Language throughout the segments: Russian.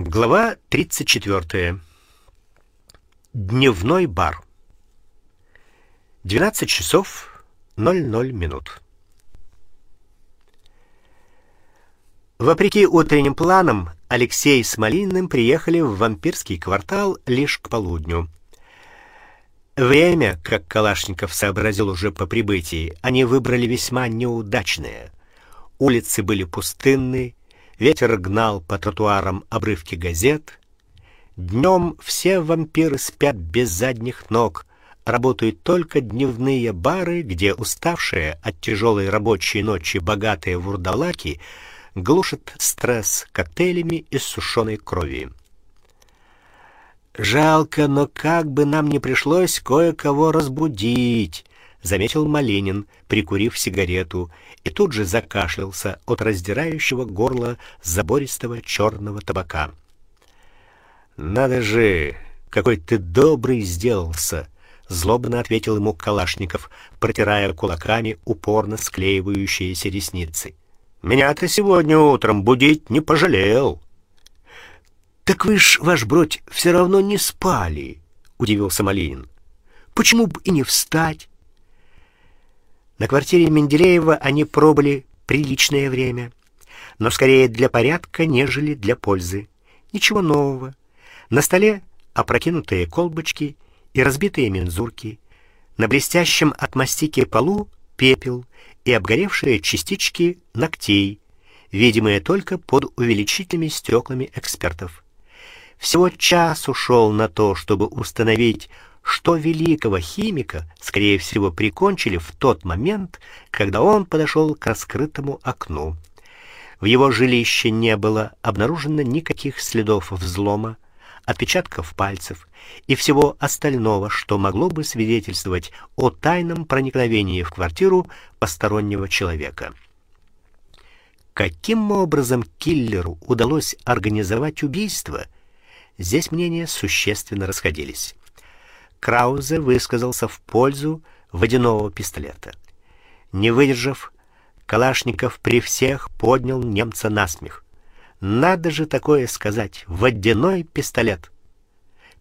Глава 34. Дневной бар. 12 часов 00 минут. Вопреки утренним планам, Алексей с Малиным приехали в вампирский квартал лишь к полудню. Время, как Калашников сообразил уже по прибытии, они выбрали весьма неудачное. Улицы были пустынны, Ветер гнал по тротуарам обрывки газет. Днем все вампиры спят без задних ног. Работают только дневные бары, где уставшие от тяжелой рабочей ночи богатые вурдалаки глушат стресс коктейлями из сушеной крови. Жалко, но как бы нам не пришлось кое-кого разбудить, заметил Малинин, прикурив сигарету, и тут же закашлялся от раздирающего горло забористого черного табака. Надо же, какой ты добрый сделался, злобно ответил ему Калашников, протирая кулаками упорно склеивающиеся ресницы. Меня-то сегодня утром будить не пожалел. Так вы ж, ваш бродь, все равно не спали, удивился Малинин. Почему бы и не встать? На квартире Менделеева они пробыли приличное время, но скорее для порядка, нежели для пользы. Ничего нового. На столе опрокинутые колбочки и разбитые мензурки, на блестящем от мастики полу пепел и обгоревшие частички ногтей, видимые только под увеличительными стеклами экспертов. Всего час ушел на то, чтобы установить что великого химика, скорее всего, прикончили в тот момент, когда он подошел к раскрытому окну. В его жилище не было обнаружено никаких следов взлома, отпечатков пальцев и всего остального, что могло бы свидетельствовать о тайном проникновении в квартиру постороннего человека. Каким образом киллеру удалось организовать убийство? Здесь мнения существенно расходились. Краузе высказался в пользу водяного пистолета. Не выдержав, Калашников при всех поднял немца на смех. Надо же такое сказать: водяной пистолет.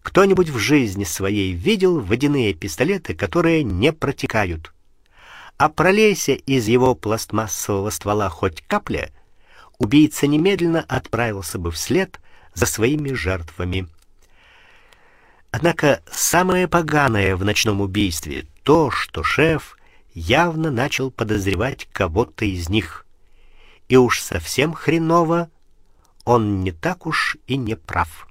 Кто-нибудь в жизни своей видел водяные пистолеты, которые не протекают? А пролейся из его пластмассового ствола хоть капля, убийца немедленно отправился бы вслед за своими жертвами. Однако самое поганое в ночном убийстве то, что шеф явно начал подозревать кого-то из них. И уж совсем хреново, он не так уж и не прав.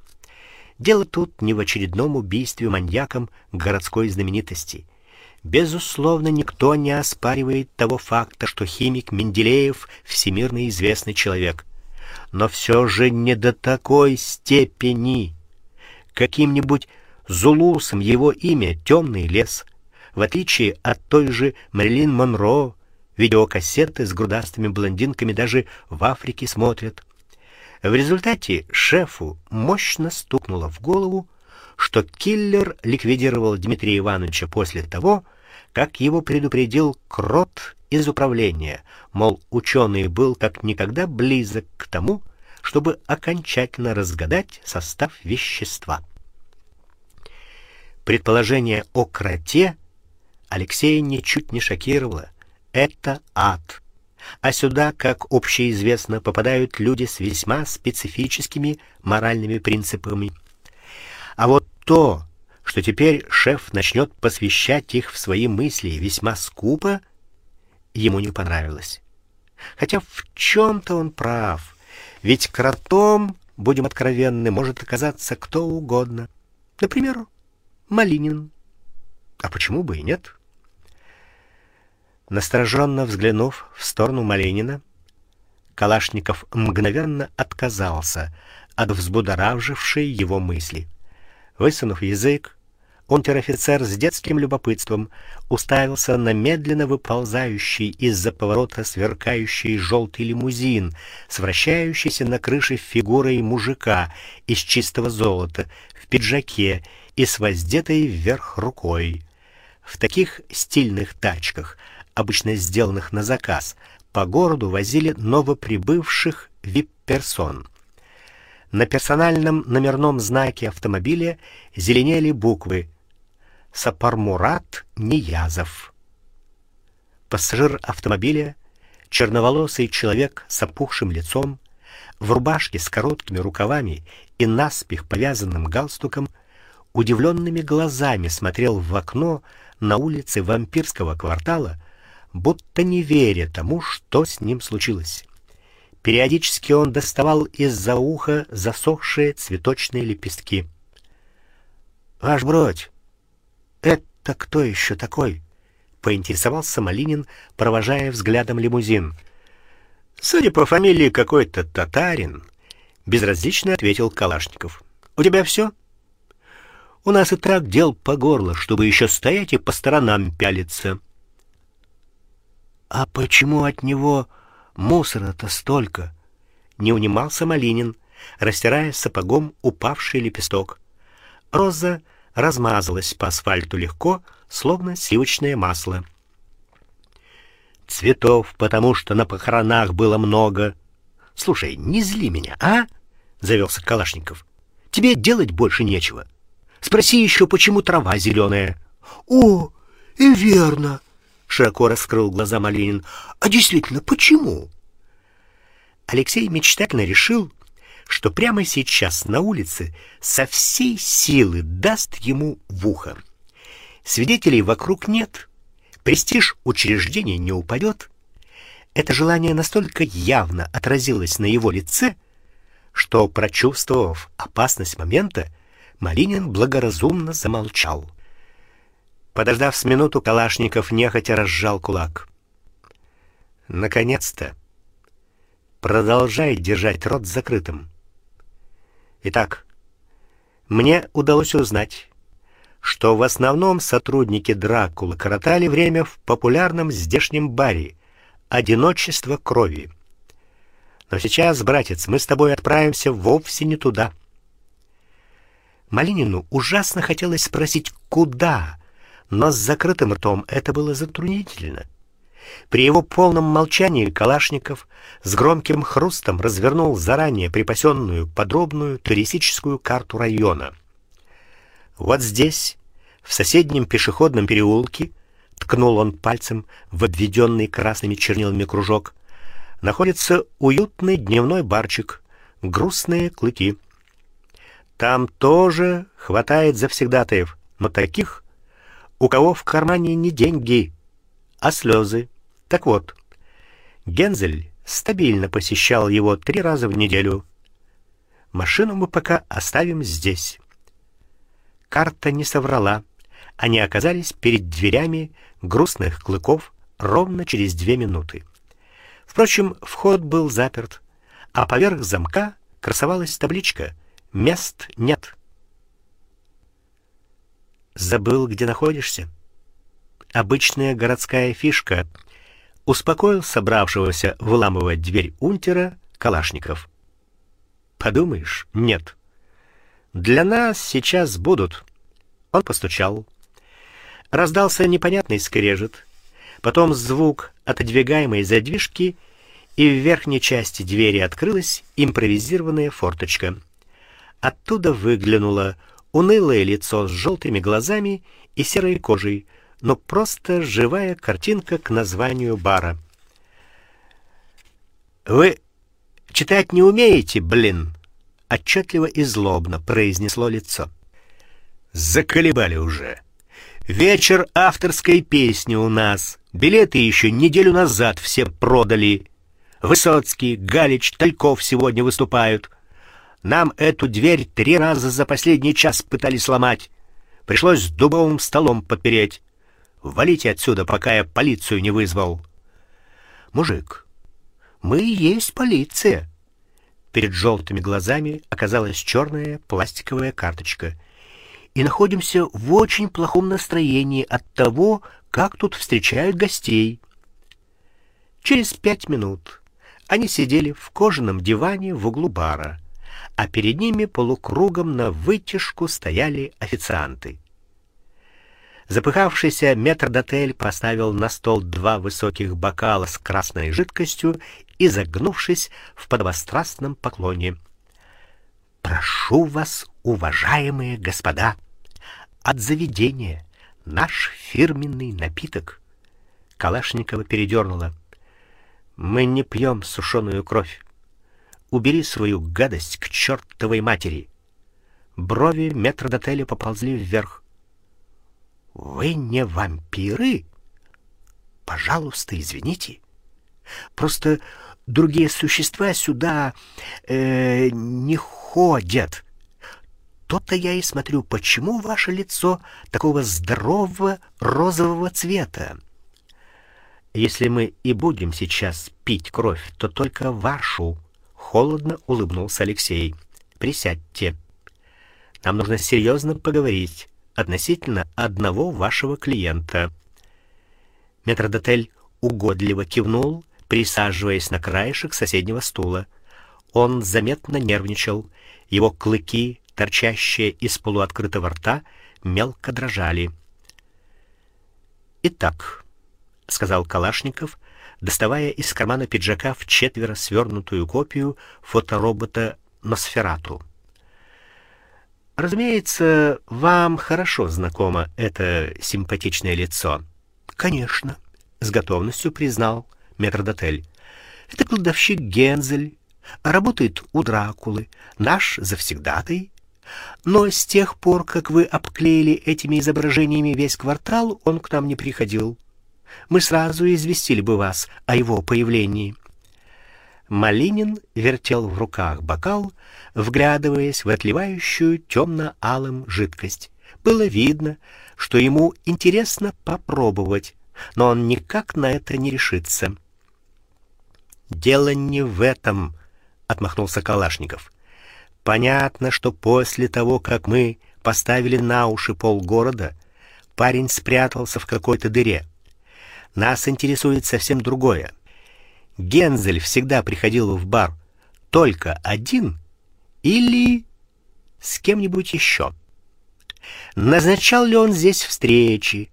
Дело тут не в очередном убийстве маньяком городской знаменитости. Безусловно, никто не оспаривает того факта, что химик Менделеев всемирно известный человек. Но все же не до такой степени. Каким-нибудь Зулусом его имя Темный лес. В отличие от той же Мэрилин Монро, видеокассеты с грудастыми блондинками даже в Африке смотрят. В результате шефу мощно стукнуло в голову, что киллер ликвидировал Дмитрия Ивановича после того, как его предупредил Крот из управления, мол, ученый был как никогда близок к тому, чтобы окончательно разгадать состав вещества. Предположение о кроте Алексея ничуть не шокировало. Это ад. А сюда, как общеизвестно, попадают люди с весьма специфическими моральными принципами. А вот то, что теперь шеф начнет посвящать их в свои мысли весьма скупо, ему не понравилось. Хотя в чем то он прав. Ведь кротом, будем откровенны, может оказаться кто угодно. Например, Малинин. А почему бы и нет? Настороженно взглянув в сторону Малинина, Калашников мгновенно отказался от взбудоражившей его мысли. Высунув язык, унтер-офицер с детским любопытством уставился на медленно выползающий из-за поворота сверкающий желтый лимузин с вращающейся на крыше фигурой мужика из чистого золота в пиджаке и с воздетой вверх рукой. В таких стильных тачках, обычно сделанных на заказ, по городу возили новоприбывших вип-персон. На персональном номерном знаке автомобиля зеленели буквы Сапармурат Ниязов. Пассажир автомобиля, черноволосый человек с опухшим лицом, в рубашке с короткими рукавами и наспех повязанным галстуком, удивленными глазами смотрел в окно на улице вампирского квартала, будто не веря тому, что с ним случилось. Периодически он доставал из-за уха засохшие цветочные лепестки. Ваш бродь. Это кто еще такой? поинтересовался Малинин, провожая взглядом лимузин. Судя по фамилии какой-то татарин, безразлично ответил Калашников. У тебя все? У нас и так дел по горло, чтобы еще стоять и по сторонам пялиться. А почему от него мусора-то столько? Не унимался Малинин, растирая сапогом упавший лепесток. Роза размазалась по асфальту легко, словно сливочное масло. Цветов, потому что на похоронах было много. Слушай, не зли меня, а? завелся Калашников. Тебе делать больше нечего. Спроси еще, почему трава зеленая. О, и верно, широко раскрыл глаза Малинин. А действительно, почему? Алексей мечтательно решил, что прямо сейчас на улице со всей силы даст ему в ухо. Свидетелей вокруг нет, престиж учреждения не упадет. Это желание настолько явно отразилось на его лице, что, прочувствовав опасность момента, Малинин благоразумно замолчал. Подождав с минуту, Калашников нехотя разжал кулак. Наконец-то. Продолжай держать рот закрытым. Итак, мне удалось узнать, что в основном сотрудники Дракулы коротали время в популярном здешнем баре Одиночество крови. Но сейчас, братец, мы с тобой отправимся вовсе не туда. Малинину ужасно хотелось спросить, куда но с закрытым ртом это было затруднительно. При его полном молчании Калашников с громким хрустом развернул заранее припасенную подробную туристическую карту района. Вот здесь, в соседнем пешеходном переулке, ткнул он пальцем в обведенный красными чернилами кружок, находится уютный дневной барчик, грустные клыки. Там тоже хватает завсегдатаев, но таких, у кого в кармане не деньги, а слезы. Так вот, Гензель стабильно посещал его три раза в неделю. Машину мы пока оставим здесь. Карта не соврала. Они оказались перед дверями грустных клыков ровно через две минуты. Впрочем, вход был заперт, а поверх замка красовалась табличка: "Мест нет". Забыл, где находишься? Обычная городская фишка. Успокоил собравшегося выламывать дверь унтера Калашников. Подумаешь, нет. Для нас сейчас будут. Он постучал. Раздался непонятный скрежет, потом звук отодвигаемой задвижки, и в верхней части двери открылась импровизированная форточка. Оттуда выглянула унылое лицо с желтыми глазами и серой кожей, но просто живая картинка к названию бара. Вы читать не умеете, блин, отчетливо и злобно произнесло лицо. Заколебали уже. Вечер авторской песни у нас. Билеты еще неделю назад все продали. Высоцкий, Галич, Тальков сегодня выступают. Нам эту дверь три раза за последний час пытались сломать. Пришлось дубовым столом подпереть. Валите отсюда, пока я полицию не вызвал. Мужик, мы и есть полиция. Перед желтыми глазами оказалась черная пластиковая карточка. И находимся в очень плохом настроении от того, как тут встречают гостей. Через пять минут они сидели в кожаном диване в углу бара а перед ними полукругом на вытяжку стояли официанты. Запыхавшийся метрдотель поставил на стол два высоких бокала с красной жидкостью и загнувшись в подвострастном поклоне. Прошу вас, уважаемые господа, от заведения наш фирменный напиток. Калашникова передернула. Мы не пьем сушеную кровь. Убери свою гадость к чертовой матери. Брови метрдотеля поползли вверх. Вы не вампиры? Пожалуйста, извините. Просто другие существа сюда э, не ходят. То-то я и смотрю, почему ваше лицо такого здорового розового цвета. Если мы и будем сейчас пить кровь, то только вашу, холодно улыбнулся Алексей. Присядьте. Нам нужно серьезно поговорить относительно одного вашего клиента. Метрдотель угодливо кивнул, присаживаясь на краешек соседнего стула. Он заметно нервничал, его клыки, торчащие из полуоткрытого рта, мелко дрожали. Итак, сказал Калашников, доставая из кармана пиджака в четверо свернутую копию фоторобота Носферату. Разумеется, вам хорошо знакомо это симпатичное лицо. Конечно, с готовностью признал метрдотель. Это кладовщик Гензель, работает у Дракулы, наш завсегдатый. Но с тех пор, как вы обклеили этими изображениями весь квартал, он к нам не приходил. Мы сразу известили бы вас о его появлении. Малинин вертел в руках бокал, вглядываясь в отливающую темно алым жидкость. Было видно, что ему интересно попробовать, но он никак на это не решится. Дело не в этом, отмахнулся Калашников. Понятно, что после того, как мы поставили на уши полгорода, парень спрятался в какой-то дыре. Нас интересует совсем другое. Гензель всегда приходил в бар только один или с кем-нибудь еще. Назначал ли он здесь встречи,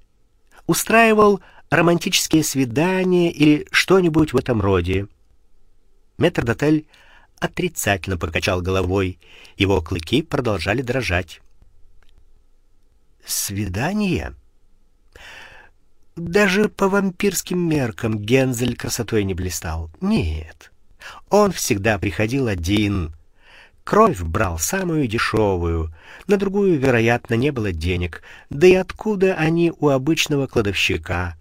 устраивал романтические свидания или что-нибудь в этом роде? Метрдотель отрицательно покачал головой. Его клыки продолжали дрожать. Свидание? Даже по вампирским меркам Гензель красотой не блистал. Нет. Он всегда приходил один. Кровь брал самую дешевую, на другую, вероятно, не было денег. Да и откуда они у обычного кладовщика?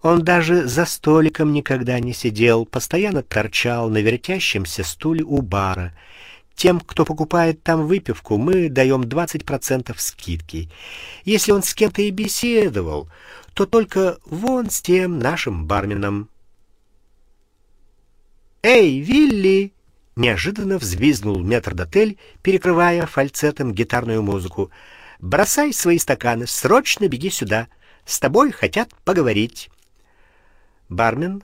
Он даже за столиком никогда не сидел, постоянно торчал на вертящемся стуле у бара. Тем, кто покупает там выпивку, мы даем 20% скидки. Если он с кем-то и беседовал, то только вон с тем нашим барменом. Эй, Вилли, неожиданно взвизгнул метрдотель, перекрывая фальцетом гитарную музыку. Бросай свои стаканы, срочно беги сюда. С тобой хотят поговорить. Бармен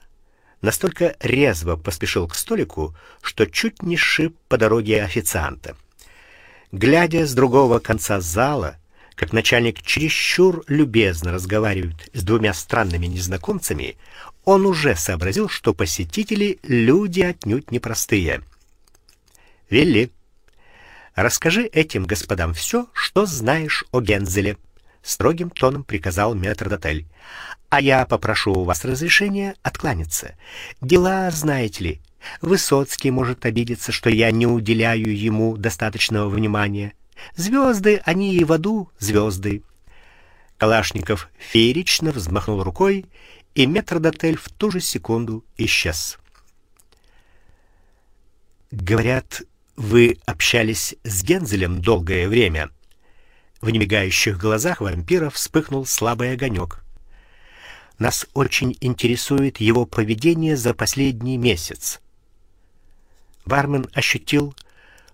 настолько резво поспешил к столику, что чуть не шиб по дороге официанта. Глядя с другого конца зала, как начальник чересчур любезно разговаривает с двумя странными незнакомцами, он уже сообразил, что посетители люди отнюдь непростые. Вилли, расскажи этим господам все, что знаешь о Гензеле, строгим тоном приказал метрдотель. А я попрошу у вас разрешения откланяться. Дела, знаете ли, Высоцкий может обидеться, что я не уделяю ему достаточного внимания. Звезды, они и в аду звезды. Калашников феерично взмахнул рукой, и метрдотель в ту же секунду исчез. Говорят, вы общались с Гензелем долгое время. В немигающих глазах вампира вспыхнул слабый огонек. Нас очень интересует его поведение за последний месяц. Бармен ощутил,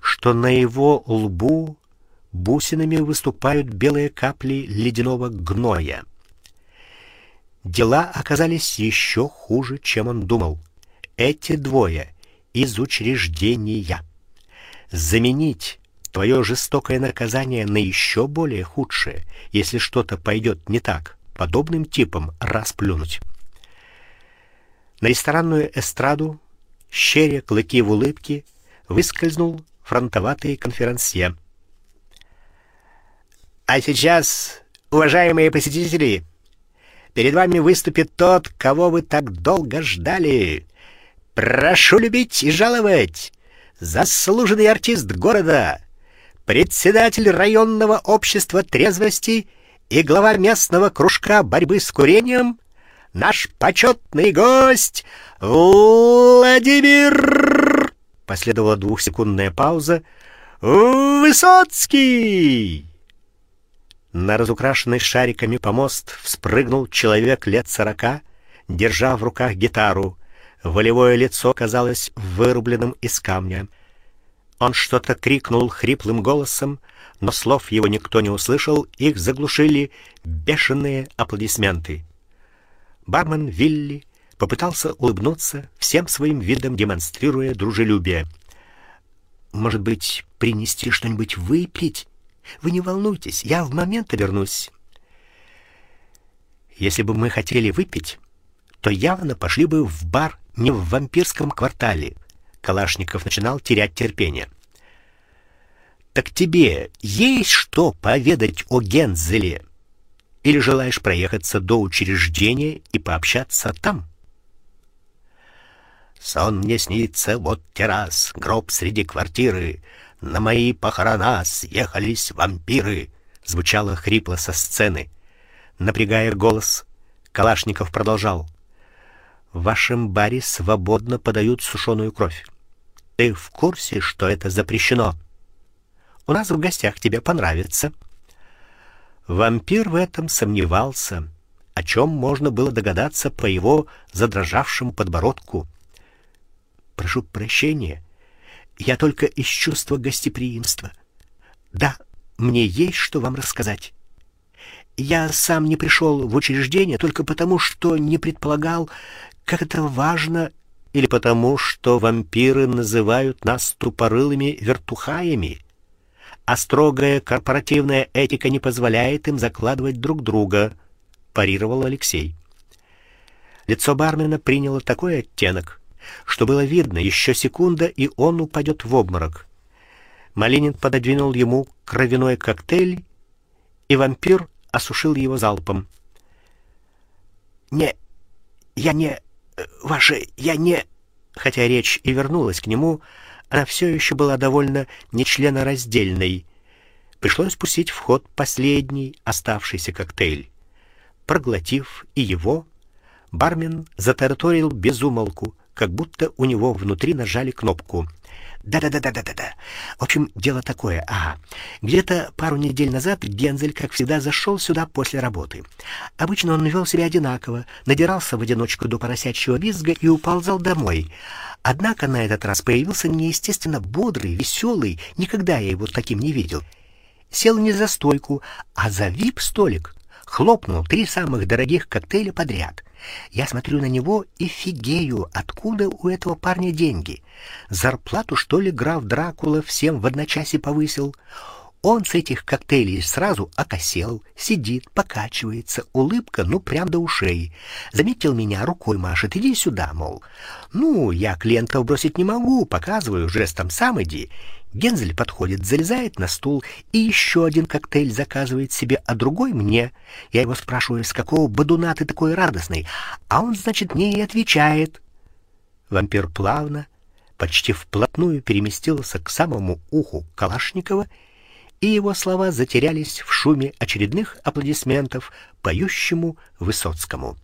что на его лбу бусинами выступают белые капли ледяного гноя. Дела оказались еще хуже, чем он думал. Эти двое из учреждения. Заменить твое жестокое наказание на еще более худшее, если что-то пойдет не так, подобным типом расплюнуть. На ресторанную эстраду, щеря клыки в улыбке, выскользнул фронтоватый конферансье. А сейчас, уважаемые посетители, перед вами выступит тот, кого вы так долго ждали. Прошу любить и жаловать. Заслуженный артист города, председатель районного общества трезвости и глава местного кружка борьбы с курением, наш почетный гость Владимир. Последовала двухсекундная пауза. Высоцкий. На разукрашенный шариками помост вспрыгнул человек лет сорока, держа в руках гитару. Волевое лицо казалось вырубленным из камня. Он что-то крикнул хриплым голосом, но слов его никто не услышал, их заглушили бешеные аплодисменты. Бармен Вилли попытался улыбнуться, всем своим видом демонстрируя дружелюбие. Может быть, принести что-нибудь выпить? Вы не волнуйтесь, я в момент вернусь. Если бы мы хотели выпить, то явно пошли бы в бар не в вампирском квартале. Калашников начинал терять терпение. Так тебе есть что поведать о Гензеле? Или желаешь проехаться до учреждения и пообщаться там? Сон мне снится, вот террас, гроб среди квартиры, на мои похорона съехались вампиры, звучало хрипло со сцены. Напрягая голос, Калашников продолжал: В вашем баре свободно подают сушеную кровь. Ты в курсе, что это запрещено? У нас в гостях тебе понравится. Вампир в этом сомневался, о чем можно было догадаться по его задрожавшему подбородку. Прошу прощения, я только из чувства гостеприимства. Да, мне есть что вам рассказать. Я сам не пришел в учреждение только потому, что не предполагал, как это важно, или потому, что вампиры называют нас тупорылыми вертухаями, а строгая корпоративная этика не позволяет им закладывать друг друга, парировал Алексей. Лицо бармена приняло такой оттенок, что было видно, еще секунда, и он упадет в обморок. Малинин пододвинул ему кровяной коктейль, и вампир осушил его залпом. Не, я не ваше, я не, хотя речь и вернулась к нему, она все еще была довольно нечленораздельной. Пришлось пустить в ход последний оставшийся коктейль. Проглотив и его, бармен затараторил без умолку, как будто у него внутри нажали кнопку. Да-да-да-да-да-да. В общем, дело такое. А, где-то пару недель назад Гензель, как всегда, зашел сюда после работы. Обычно он вел себя одинаково, надирался в одиночку до поросячьего визга и уползал домой. Однако на этот раз появился неестественно бодрый, веселый, никогда я его таким не видел. Сел не за стойку, а за вип-столик хлопнул три самых дорогих коктейля подряд. Я смотрю на него и фигею, откуда у этого парня деньги. Зарплату, что ли, граф Дракула всем в одночасье повысил? Он с этих коктейлей сразу окосел, сидит, покачивается, улыбка ну прям до ушей. Заметил меня, рукой машет: "Иди сюда", мол. Ну, я клиентов бросить не могу, показываю жестом: "Сам иди". Гензель подходит, залезает на стул и еще один коктейль заказывает себе, а другой мне. Я его спрашиваю: "С какого бодуна ты такой радостный?" А он, значит, мне и отвечает. Вампир плавно, почти вплотную переместился к самому уху Калашникова, и его слова затерялись в шуме очередных аплодисментов поющему Высоцкому.